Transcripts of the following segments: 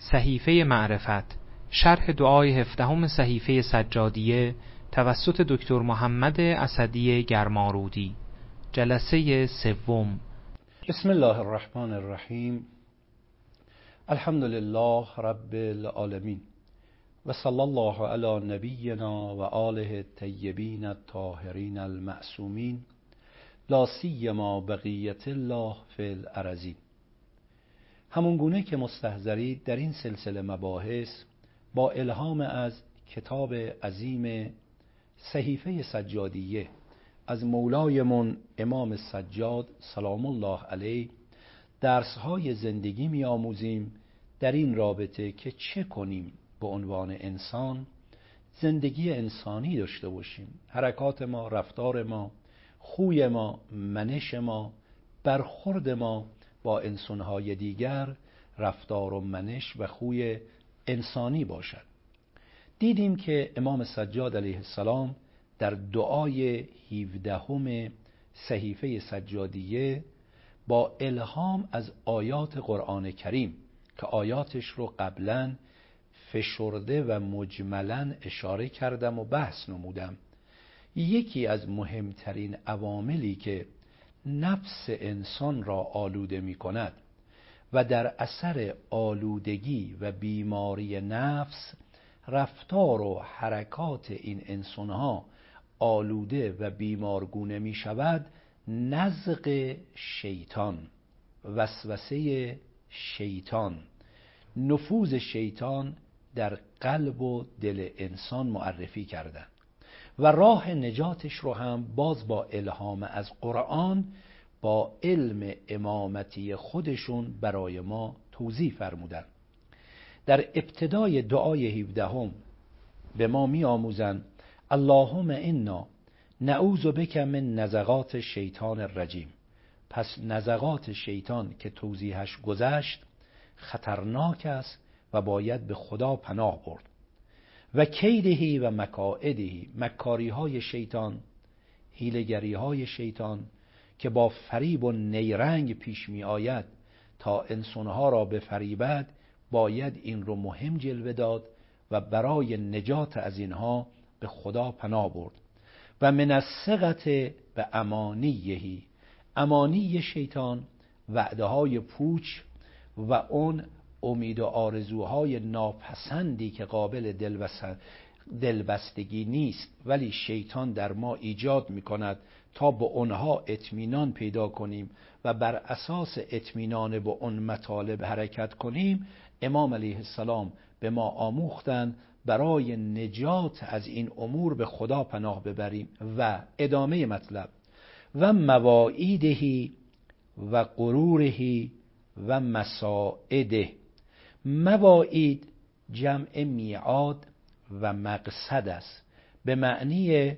صحیفه معرفت شرح دعای هفدهم صحیفه سجادیه توسط دکتر محمد اسدی گرمارودی. جلسه سوم. بسم الله الرحمن الرحیم. الحمد لله رب العالمین. و صلی الله علی نبینا و آله الطیبین الطاهرین المعصومین. لا سیما بقیت الله فی الارضین. همون گونه که مستحضرید در این سلسله مباحث با الهام از کتاب عظیم صحیفه سجادیه از مولایمون امام سجاد سلام الله علیه درسهای زندگی می آموزیم در این رابطه که چه کنیم به عنوان انسان زندگی انسانی داشته باشیم. حرکات ما رفتار ما خوی ما منش ما برخورد ما با انسانهای دیگر رفتار و منش و خوی انسانی باشد. دیدیم که امام سجاد علیه السلام در دعای 17 صحیفه سجادیه با الهام از آیات قرآن کریم که آیاتش رو قبلا فشرده و مجملا اشاره کردم و بحث نمودم. یکی از مهمترین عواملی که نفس انسان را آلوده می کند و در اثر آلودگی و بیماری نفس رفتار و حرکات این انسانها آلوده و بیمارگونه می شود نزق شیطان وسوسه شیطان. نفوذ شیطان در قلب و دل انسان معرفی کردن و راه نجاتش رو هم باز با الهام از قرآن با علم امامتی خودشون برای ما توضیح فرمودن. در ابتدای دعای 17 به ما می آموزن اللهم انا نعوذ بک من نزغات شیطان الرجیم. پس نزغات شیطان که توضیحش گذشت خطرناک است و باید به خدا پناه برد. و کیدهی و مکائدهی مکاری های شیطان هیلگری های شیطان که با فریب و نیرنگ پیش می آید تا انسانها را به فریبد باید این رو مهم جلوه داد و برای نجات از اینها به خدا پناه برد. و من به امانیهی امانی شیطان وعده های پوچ و اون امید و آرزوهای ناپسندی که قابل دلبستگی نیست ولی شیطان در ما ایجاد می کند تا به آنها اطمینان پیدا کنیم و بر اساس اطمینان به اون مطالب حرکت کنیم امام علیه السلام به ما آموختند برای نجات از این امور به خدا پناه ببریم و ادامه مطلب و مواعیدهی و غرورهی و مساعده. مواعید جمع میعاد و مقصد است. به معنی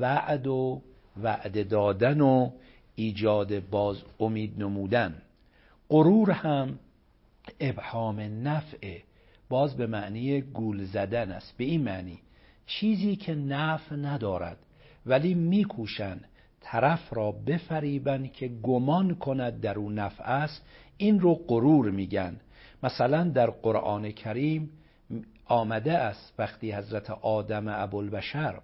وعد و وعده دادن و ایجاد باز امید نمودن. غرور هم ابهام نفعه باز به معنی گول زدن است. به این معنی چیزی که نفع ندارد ولی میکوشند طرف را بفریبن که گمان کند در او نفع است این رو غرور میگن. مثلا در قرآن کریم آمده است وقتی حضرت آدم ابوالبشر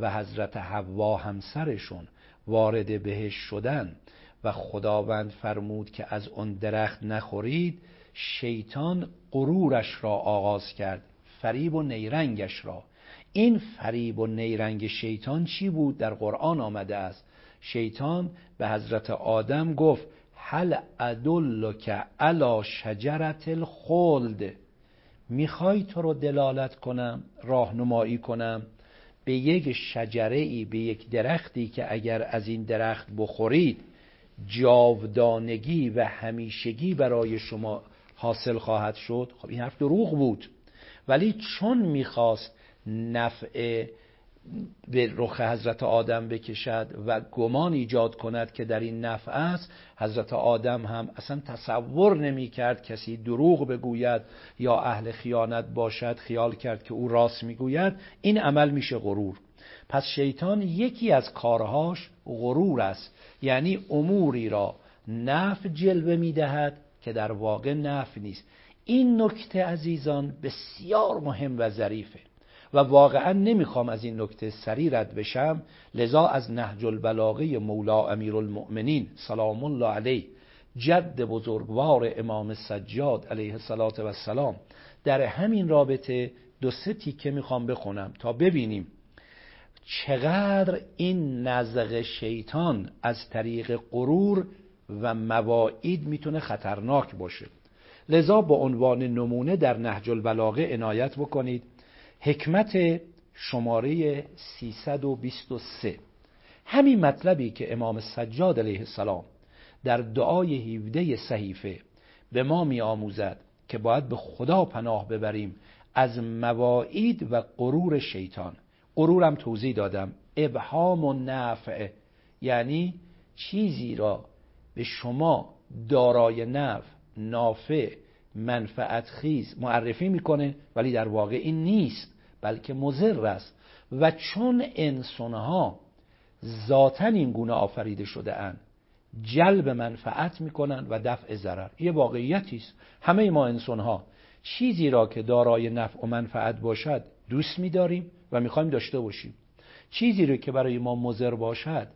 و حضرت حوا همسرشون وارد بهش شدن و خداوند فرمود که از اون درخت نخورید شیطان غرورش را آغاز کرد فریب و نیرنگش را. این فریب و نیرنگ شیطان چی بود؟ در قرآن آمده است. شیطان به حضرت آدم گفت هل ادلک علی شجرت الخلد؟ می‌خوای تو رو دلالت کنم راهنمایی کنم؟ به یک شجره ای به یک درختی که اگر از این درخت بخورید جاودانگی و همیشگی برای شما حاصل خواهد شد؟ خب این حرف دروغ بود. ولی چون می‌خواست نفع به رخ حضرت آدم بکشد و گمان ایجاد کند که در این نفع است حضرت آدم هم اصلا تصور نمی کرد کسی دروغ بگوید یا اهل خیانت باشد خیال کرد که او راست می‌گوید. این عمل میشه غرور. پس شیطان یکی از کارهاش غرور است. یعنی اموری را نفع جلوه می‌دهد که در واقع نفع نیست. این نکته عزیزان بسیار مهم و ظریفه. و واقعا نمی‌خوام از این نکته سری رد بشم لذا از نهج البلاغه مولا امیر المؤمنین سلام الله علیه جد بزرگوار امام سجاد علیه السلام در همین رابطه دو سه تیکه می‌خوام بخونم تا ببینیم چقدر این نزغ شیطان از طریق غرور و مواعید می‌تونه خطرناک باشه. لذا با عنوان نمونه در نهج البلاغه عنایت بکنید. حکمت شماره 323 همین مطلبی که امام سجاد علیه السلام در دعای 17 صحیفه به ما می آموزد که باید به خدا پناه ببریم از مواعید و غرور شیطان. غرورم توضیح دادم. ابهام و نفع یعنی چیزی را به شما دارای نفع نافع منفعت خیز معرفی می‌کنه ولی در واقع این نیست. بلکه مزر است. و چون انسانها ذاتا این گونه آفریده شده اند جلب منفعت می‌کنن و دفع ضرر. یه واقعیتی است. همه ما انسان ها چیزی را که دارای نفع و منفعت باشد دوست میداریم و می‌خوایم داشته باشیم. چیزی را که برای ما مضر باشد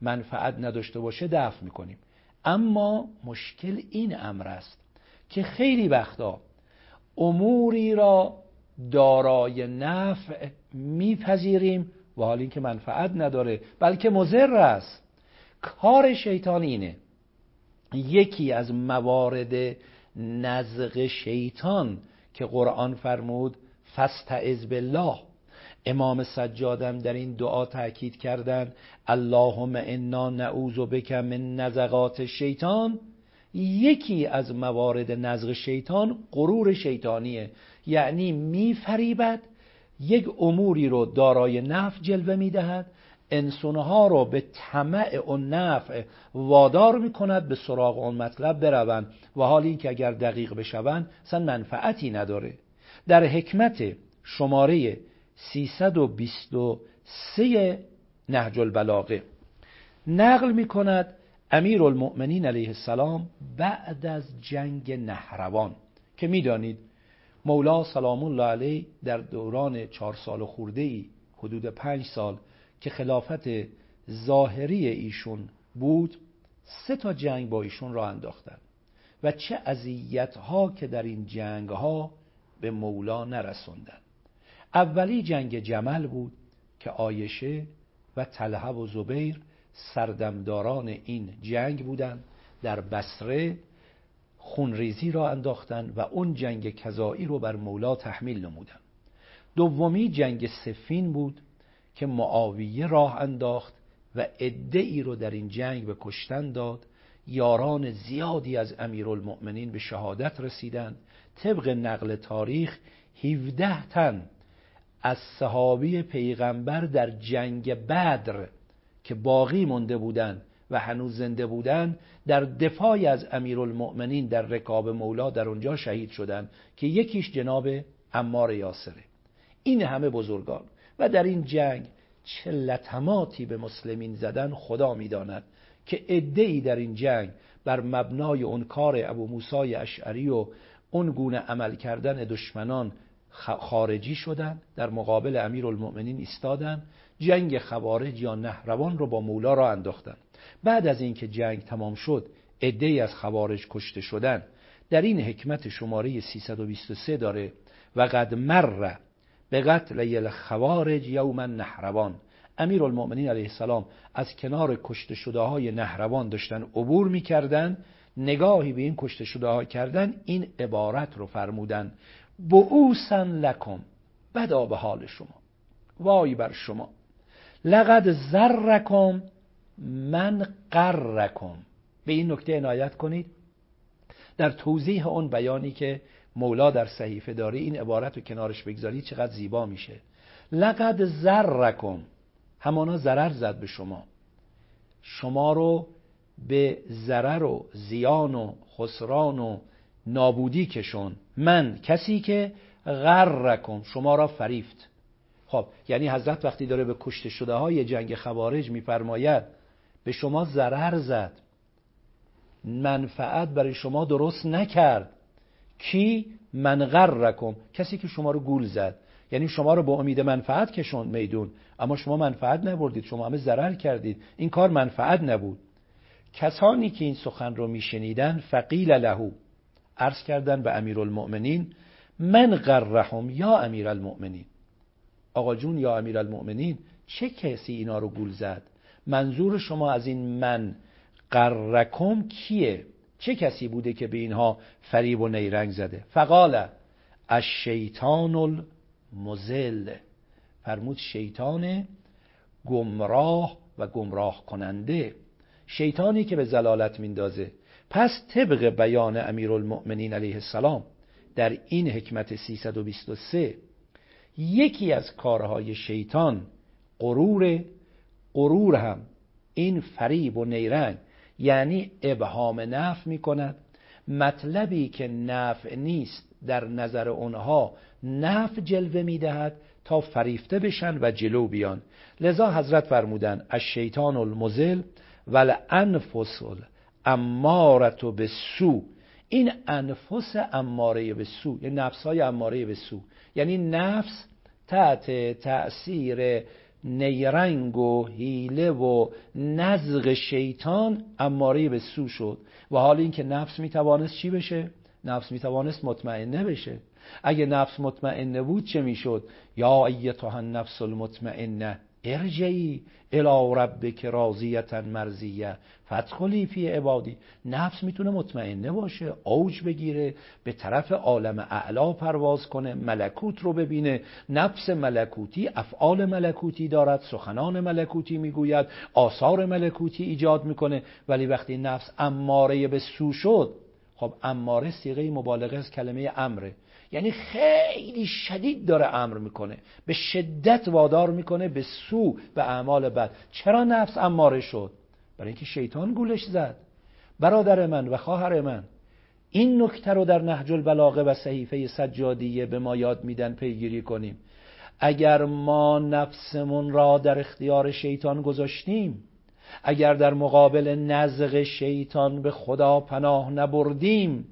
منفعت نداشته باشه دفع می‌کنیم. اما مشکل این امر است که خیلی وقتا اموری را دارای نفع میپذیریم و حال اینکه منفعت نداره بلکه مضر است. کار شیطان اینه. یکی از موارد نزغ شیطان که قرآن فرمود فستعذ بالله. امام سجادم در این دعا تاکید کردن اللهم انا نعوذ بک من نزغات شیطان. یکی از موارد نزغ شیطان غرور شیطانیه. یعنی میفریبد یک اموری رو دارای نفع جلوه می‌دهد انسانها رو به طمع و نفع وادار می‌کند به سراغ اون مطلب بروند و حال اینکه اگر دقیق بشوند اصلا منفعتی نداره. در حکمت شماره 323 نهج البلاغه نقل می‌کند امیر المؤمنین علیه السلام بعد از جنگ نهروان که می‌دانید مولا سلام الله علیه در دوران چهار سال خورده ای حدود پنج سال که خلافت ظاهری ایشون بود سه تا جنگ با ایشون را انداختن. و چه اذیت ها که در این جنگ ها به مولا نرسوندن. اولی جنگ جمل بود که آیشه و طلحه و زبیر سردمداران این جنگ بودند در بسره خونریزی را انداختن و اون جنگ کذایی رو بر مولا تحمیل نمودن دومی جنگ سفین بود که معاویه راه انداخت و ای رو در این جنگ به کشتن داد. یاران زیادی از امیرالمؤمنین به شهادت رسیدند. طبق نقل تاریخ 17 تن از صحابی پیغمبر در جنگ بدر که باقی مونده بودند و هنوز زنده بودند در دفاع از امیرالمؤمنین در رکاب مولا در اونجا شهید شدند که یکیش جناب امار یاسره. این همه بزرگان و در این جنگ چه لطماتی به مسلمین زدن خدا می‌داند که ادهی در این جنگ بر مبنای اون کار ابو موسی اشعری و اون گونه عمل کردن دشمنان خارجی شدن در مقابل امیر المؤمنین ایستادن جنگ خوارج یا نهروان رو با مولا را انداختن. بعد از اینکه جنگ تمام شد ادهی از خوارج کشته شدن. در این حکمت شماره 323 داره و قد مر به قتل الخوارج یوم نهروان امیر المؤمنین علیه السلام از کنار کشته شده های نهروان داشتن عبور می‌کردن. نگاهی به این کشته شده ها کردن این عبارت رو فرمودن. بعوسن لکم. بدا به حال شما. وای بر شما. لقد زرکم من قرکم. به این نکته عنایت کنید. در توضیح اون بیانی که مولا در صحیفه داره این عبارت رو کنارش بگذارید چقدر زیبا میشه. لقد زرکم همانا ضرر زد به شما. شما رو به ضرر و زیان و خسران و نابودی کشون. من کسی که غرکم. شما را فریفت. خب یعنی حضرت وقتی داره به کشته شده های جنگ خوارج میفرماید به شما ضرر زد. منفعت برای شما درست نکرد. کی؟ من غرکم. کسی که شما رو گول زد. یعنی شما رو با امید منفعت کشوند میدون. اما شما منفعت نبردید. شما همه ضرر کردید. این کار منفعت نبود. کسانی که این سخن رو میشنیدن فقیل لهو عرض کردن به امیرالمؤمنین من غرهم یا امیرالمؤمنین. آقا جون یا امیرالمؤمنین چه کسی اینا رو گول زد؟ منظور شما از این من قرکم کیه؟ چه کسی بوده که به اینها فریب و نیرنگ زده؟ فقال از شیطان المزل فرمود شیطان گمراه و گمراه کننده. شیطانی که به زلالت میندازه. پس طبق بیان امیرالمؤمنین علیه السلام در این حکمت 323 یکی از کارهای شیطان غرور غرور هم این فریب و نیرنگ یعنی ابهام نف می کند مطلبی که نفع نیست در نظر اونها نفع جلوه می دهد تا فریفته بشن و جلو بیان. لذا حضرت فرمودن از شیطان المزل ول انفس امارتو به سو. این انفس اماره به سو یعنی نفس های اماره به سو. یعنی نفس تحت تأثیر نیرنگ و حیله و نزغ شیطان اماره به سو شد. و حال اینکه نفس می‌توانست چی بشه؟ نفس می‌توانست مطمئنه بشه. اگه نفس مطمئنه بود چه می‌شد؟ یا ایتها النفس المطمئنه. ارجعی الى ربک راضیتا مرزیه فتخلی فی عبادی. نفس می‌تونه مطمئنه باشه اوج بگیره به طرف عالم اعلا پرواز کنه ملکوت رو ببینه. نفس ملکوتی افعال ملکوتی دارد سخنان ملکوتی می‌گوید آثار ملکوتی ایجاد می‌کنه. ولی وقتی نفس اماره به سو شد خب اماره سیغه مبالغه از کلمه امره. یعنی خیلی شدید داره امر می‌کنه. به شدت وادار می‌کنه به سو به اعمال بد. چرا نفس اماره شد؟ برای اینکه شیطان گولش زد. برادر من و خواهر من این نکته رو در نهج البلاغه و صحیفه سجادیه به ما یاد میدن پیگیری کنیم. اگر ما نفسمون را در اختیار شیطان گذاشتیم اگر در مقابل نزغ شیطان به خدا پناه نبردیم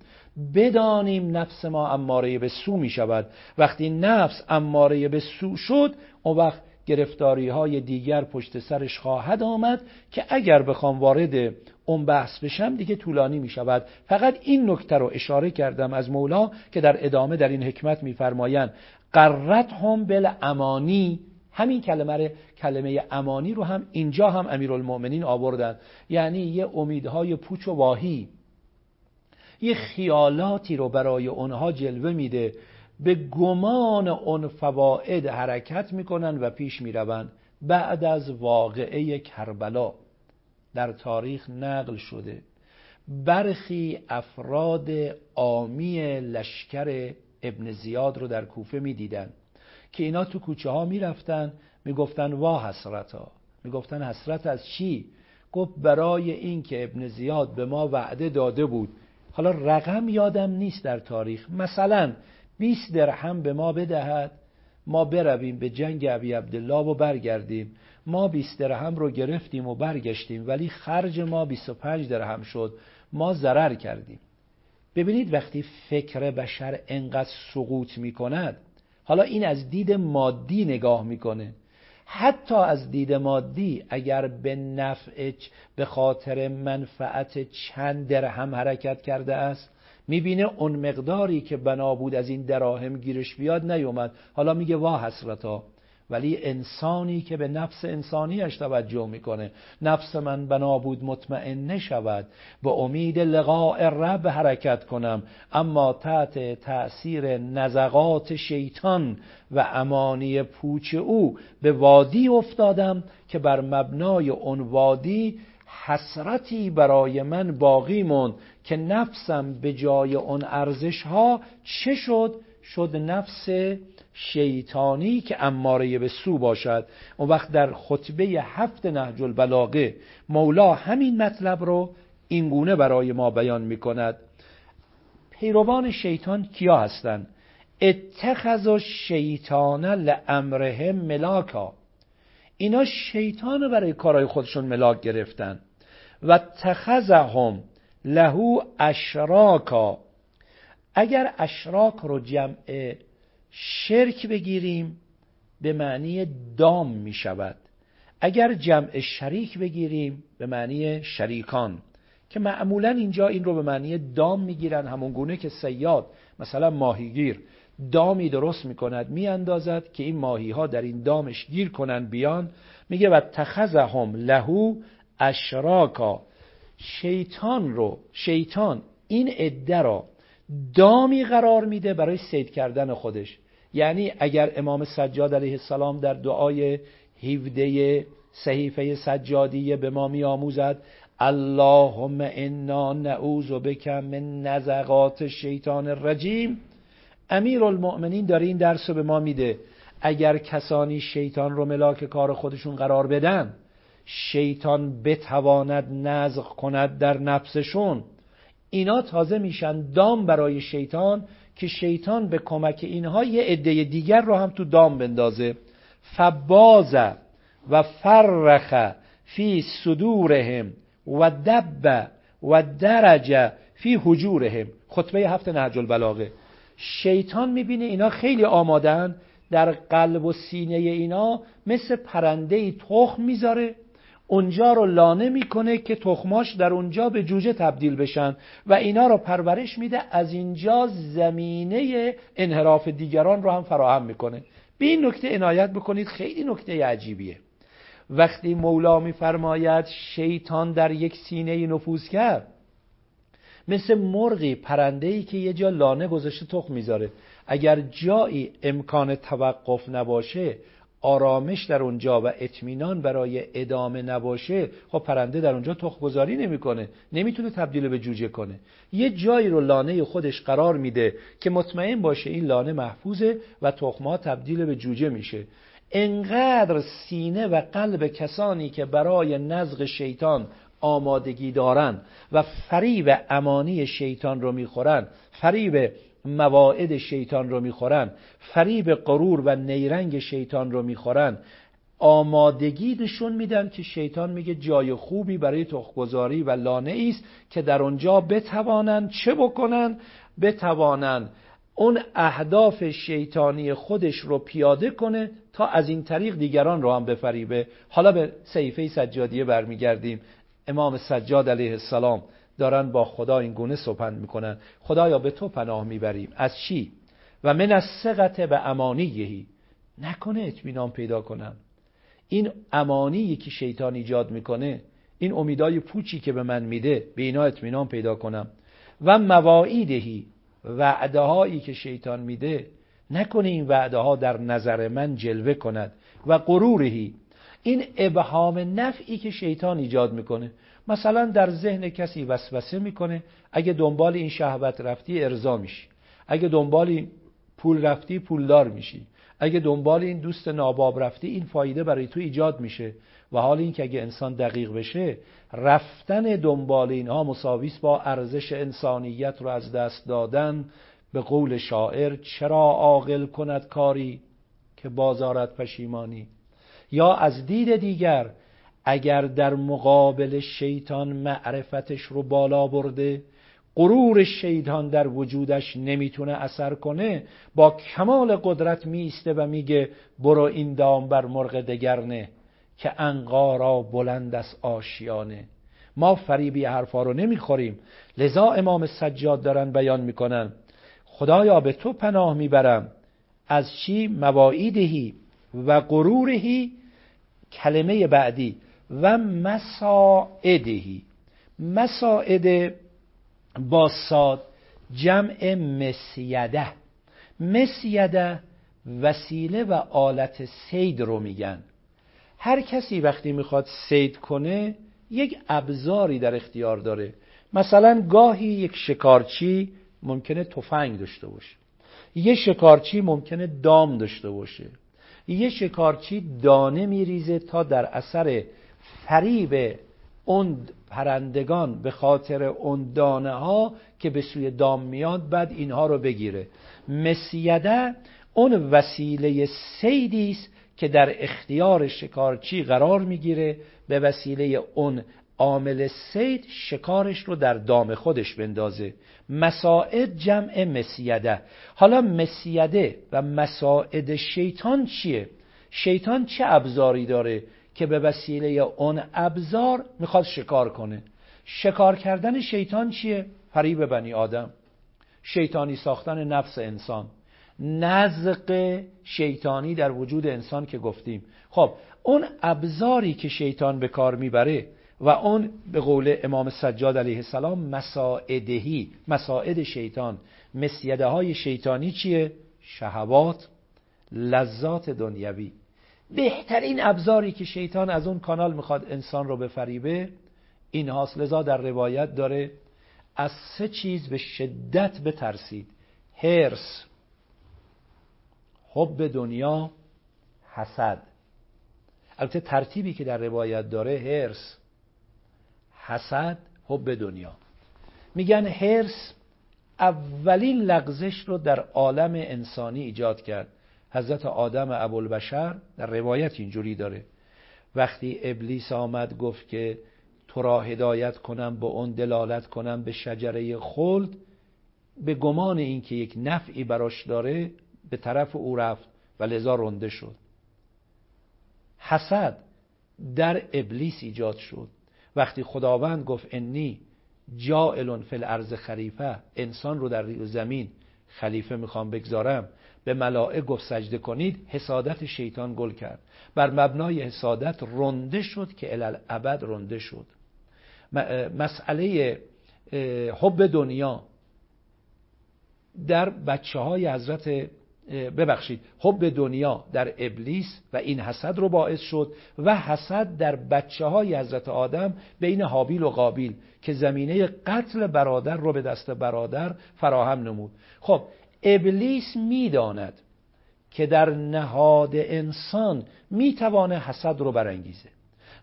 بدانیم نفس ما اماره به سو می شود. وقتی نفس اماره به سو شد اون وقت گرفتاری های دیگر پشت سرش خواهد آمد که اگر بخوام وارد اون بحث بشم دیگه طولانی می شود. فقط این نکته رو اشاره کردم از مولا که در ادامه در این حکمت میفرمایند قرت هم بل امانی همین کلمه کلمه امانی رو هم اینجا هم امیرالمؤمنین آوردن. یعنی یه امیدهای پوچ و واهی. یه خیالاتی رو برای اونها جلوه میده. به گمان اون فواید حرکت می‌کنن و پیش می‌روند. بعد از واقعه کربلا در تاریخ نقل شده. برخی افراد آمی لشکر ابن زیاد رو در کوفه می‌دیدن که اینا تو کوچه ها می‌رفتن می‌گفتن وا حسرتا. می‌گفتن حسرت از چی؟ گفت برای این که ابن زیاد به ما وعده داده بود حالا رقم یادم نیست در تاریخ. مثلا 20 درهم به ما بدهد ما برویم به جنگ ابی عبدالله و برگردیم. ما 20 درهم رو گرفتیم و برگشتیم ولی خرج ما 25 درهم شد. ما ضرر کردیم. ببینید وقتی فکر بشر انقدر سقوط می کند حالا این از دید مادی نگاه می‌کنه. حتی از دید مادی اگر به نفع به خاطر منفعت چند درهم حرکت کرده است می‌بینه اون مقداری که بنا بود از این دراهم گیرش بیاد نیومد. حالا میگه وا حسرتا. ولی انسانی که به نفس انسانیش توجه می‌کنه. نفس من بنا بود مطمئن شود به امید لقاء رب حرکت کنم. اما تحت تأثیر نزغات شیطان و امانی پوچ او به وادی افتادم که بر مبنای اون وادی حسرتی برای من باقی موند که نفسم به جای اون ارزش ها چه شد؟ شد نفس شیطانی که اماره به سو باشد. اون وقت در خطبه هفت نهج البلاغه مولا همین مطلب رو اینگونه برای ما بیان می کند پیروان شیطان کیا هستند؟ اتخذ شیطان لامرهم ملاکا. اینا شیطان برای کارهای خودشون ملاک گرفتن. و تخذهم لهو اشراکا. اگر اشراک رو جمع شرک بگیریم به معنی دام می شود اگر جمع شریک بگیریم به معنی شریکان که معمولا اینجا این رو به معنی دام می‌گیرن همون گونه که سیاد مثلا ماهیگیر دامی درست می‌کند میاندازد که این ماهی ها در این دامش گیر کنند بیان. میگه و تخذهم لهو اشراکا. شیطان رو شیطان این عده را دامی قرار میده برای سید کردن خودش. یعنی اگر امام سجاد علیه السلام در دعای 17 صحیفه سجادیه به ما می آموزد اللهم انا نعوذ بک من نزغات شیطان الرجیم. امیر المؤمنین داره این درس رو به ما میده. اگر کسانی شیطان رو ملاک کار خودشون قرار بدن شیطان بتواند نزغ کند در نفسشون. اینا تازه میشن دام برای شیطان که شیطان به کمک اینها یه عده دیگر رو هم تو دام بندازه. فباز و فرخ فی صدورهم و دب و درجه فی حجورهم. خطبه هفت نهج البلاغه. شیطان می‌بینه اینا خیلی آمادن در قلب و سینه اینا مثل پرنده تخم می‌ذاره. اونجا رو لانه می‌کنه که تخماش در اونجا به جوجه تبدیل بشن و اینا رو پرورش میده از اینجا زمینه انحراف دیگران رو هم فراهم می‌کنه. به این نکته عنایت بکنید خیلی نکته عجیبیه. وقتی مولا میفرماید شیطان در یک سینه نفوذ کرد. مثل مرغی پرنده ای که یه جا لانه گذاشته تخم می‌ذاره. اگر جایی امکان توقف نباشه آرامش در اونجا و اطمینان برای ادامه نباشه خب پرنده در اونجا تخم گذاری نمی‌کنه نمی‌تونه تبدیل به جوجه کنه. یه جایی رو لانه خودش قرار میده که مطمئن باشه این لانه محفوظه و تخمها تبدیل به جوجه میشه. انقدر سینه و قلب کسانی که برای نزغ شیطان آمادگی دارن و فریب امانی شیطان رو می‌خورن فریب مواعد شیطان رو می‌خورن فریب غرور و نیرنگ شیطان رو می‌خورن. آمادگی نشون میدن که شیطان میگه جای خوبی برای تخگذاری و لانه است که در اونجا بتوانند چه بکنن؟ بتوانند اون اهداف شیطانی خودش رو پیاده کنه تا از این طریق دیگران رو هم بفریبه. حالا به صحیفه سجادیه برمیگردیم. امام سجاد علیه السلام. دارن با خدا این گونه سپند می‌کنن. خدایا به تو پناه می‌بریم. از چی؟ و من از سقط به امانیهی. نکنه اطمینان پیدا کنم. این امانی که شیطان ایجاد می‌کنه. این امیدای پوچی که به من میده به اینا اطمینان پیدا کنم. و مواعیدهی وعده هایی که شیطان میده نکنه این وعده ها در نظر من جلوه کند. و غرورهی این ابهام نفعی که شیطان ایجاد می‌کنه. مثلا در ذهن کسی وسوسه می‌کنه اگه دنبال این شهوت رفتی ارضا میشی. اگه دنبال پول رفتی پولدار میشی. اگه دنبال این دوست ناباب رفتی این فایده برای تو ایجاد میشه. و حال این که اگه انسان دقیق بشه رفتن دنبال اینها مساویس با ارزش انسانیت رو از دست دادن. به قول شاعر چرا عاقل کند کاری که بازارت پشیمانی؟ یا از دید دیگر اگر در مقابل شیطان معرفتش رو بالا برده غرور شیطان در وجودش نمی‌تونه اثر کنه با کمال قدرت میسته و میگه برو این دام بر مرغ دگرنه که انقارا بلند از آشیانه. ما فریبی حرفا رو نمی‌خوریم. لذا امام سجاد دارن بیان می‌کنن. خدایا به تو پناه می‌برم. از چی؟ مواعیدهی و غرورهی کلمه بعدی و مساعدهی. مساعد با ساد جمع مسیده. مسیده وسیله و آلت سید رو میگن. هر کسی وقتی می‌خواد سید کنه یک ابزاری در اختیار داره. مثلا گاهی یک شکارچی ممکنه تفنگ داشته باشه. یه شکارچی ممکنه دام داشته باشه. یه شکارچی دانه میریزه تا در اثر فریب اون پرندگان به خاطر اون دانه ها که به سوی دام میاد بعد اینها رو بگیره. مسیده اون وسیله سیدی است که در اختیار شکارچی قرار می‌گیره. به وسیله اون عامل سید شکارش رو در دام خودش بندازه. مساعد جمع مسیده. حالا مسیده و مساعد شیطان چیه؟ شیطان چه ابزاری داره که به وسیله اون ابزار می‌خواد شکار کنه؟ شکار کردن شیطان چیه؟ فریب بنی آدم. شیطانی ساختن نفس انسان. نزق شیطانی در وجود انسان که گفتیم. خب اون ابزاری که شیطان به کار می‌بره و اون به قول امام سجاد علیه السلام مساعدهی مساعد شیطان. مسیده های شیطانی چیه؟ شهوات لذات دنیوی بهترین ابزاری که شیطان از اون کانال می‌خواد انسان رو بفریبه این هاست. لذا در روایت داره از سه چیز به شدت بترسید. هرس حب دنیا حسد. البته ترتیبی که در روایت داره هرس حسد حب دنیا. میگن هرس اولین لغزش رو در عالم انسانی ایجاد کرد. حضرت آدم ابوالبشر در روایت اینجوری داره. وقتی ابلیس آمد گفت که تو را هدایت کنم به اون دلالت کنم به شجره خلد به گمان اینکه یک نفعی براش داره به طرف او رفت و لذا رنده شد. حسد در ابلیس ایجاد شد. وقتی خداوند گفت انی جائل فی الارض خلیفه انسان رو در زمین خلیفه می‌خوام بگذارم به ملائک گفت سجده کنید حسادت شیطان گل کرد. بر مبنای حسادت رنده شد که الالعبد رنده شد. مسئله حب دنیا در بچه های حضرت ببخشید حب دنیا در ابلیس و این حسد رو باعث شد و حسد در بچه های حضرت آدم بین حابیل و قابیل که زمینه قتل برادر رو به دست برادر فراهم نمود. خب ابلیس می‌داند که در نهاد انسان می‌توانه حسد رو برانگیزه.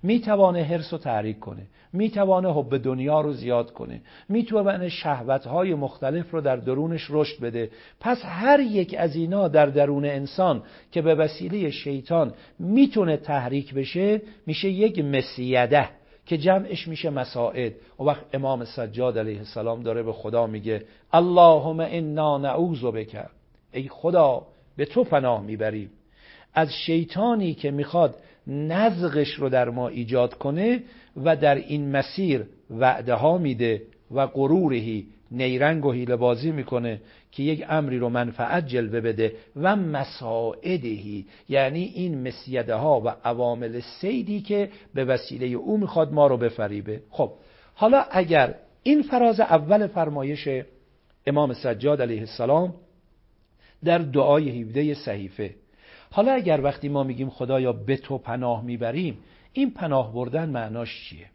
می‌توانه حرس رو تحریک کنه می‌توانه حب دنیا رو زیاد کنه می‌توانه شهوتهای مختلف رو در درونش رشد بده. پس هر یک از اینا در درون انسان که به وسیله شیطان می‌تونه تحریک بشه میشه یک مسیده که جمعش میشه مساعد. و وقت امام سجاد علیه السلام داره به خدا میگه اللهم انا نعوذ بک. ای خدا به تو پناه می‌بریم. از شیطانی که می‌خواد نزغش رو در ما ایجاد کنه و در این مسیر وعده ها میده و غرورهی نیرنگ و حیله بازی می‌کنه که یک امری رو منفعت جلوه بده و مساعدهی یعنی این مسیده ها و عوامل سیدی که به وسیله او می‌خواد ما رو بفریبه. خب حالا اگر این فراز اول فرمایش امام سجاد علیه السلام در دعای 17 صحیفه حالا اگر وقتی ما میگیم خدایا به تو پناه می‌بریم این پناه بردن معناش چیه؟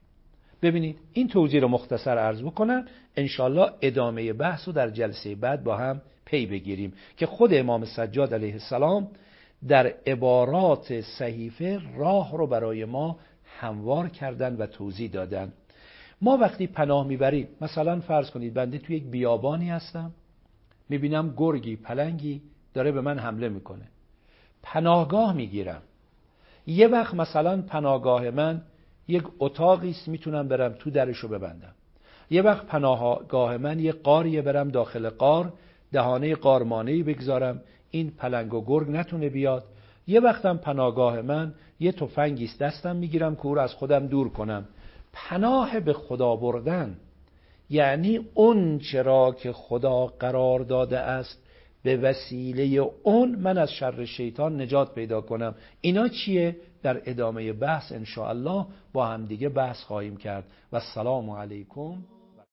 ببینید این توضیح رو مختصر عرض بکنم انشالله ادامه بحث رو در جلسه بعد با هم پی بگیریم که خود امام سجاد علیه السلام در عبارات صحیفه راه رو برای ما هموار کردن و توضیح دادن. ما وقتی پناه می‌بریم مثلا فرض کنید بنده توی یک بیابانی هستم می‌بینم گرگی پلنگی داره به من حمله می‌کنه. پناهگاه می‌گیرم. یه وقت مثلا پناهگاه من یک اتاقی است می‌تونم برم تو درشو ببندم. یه وقت پناهگاه من یه قاریه برم داخل قار دهانه قارمانهی بگذارم. این پلنگ و گرگ نتونه بیاد. یه وقتم پناهگاه من یه تفنگی است دستم می‌گیرم که او رو از خودم دور کنم. پناه به خدا بردن یعنی اون چرا که خدا قرار داده است به وسیله اون من از شر شیطان نجات پیدا کنم. اینا چیه؟ در ادامه بحث ان الله با هم دیگه بحث خواهیم کرد. و السلام علیکم.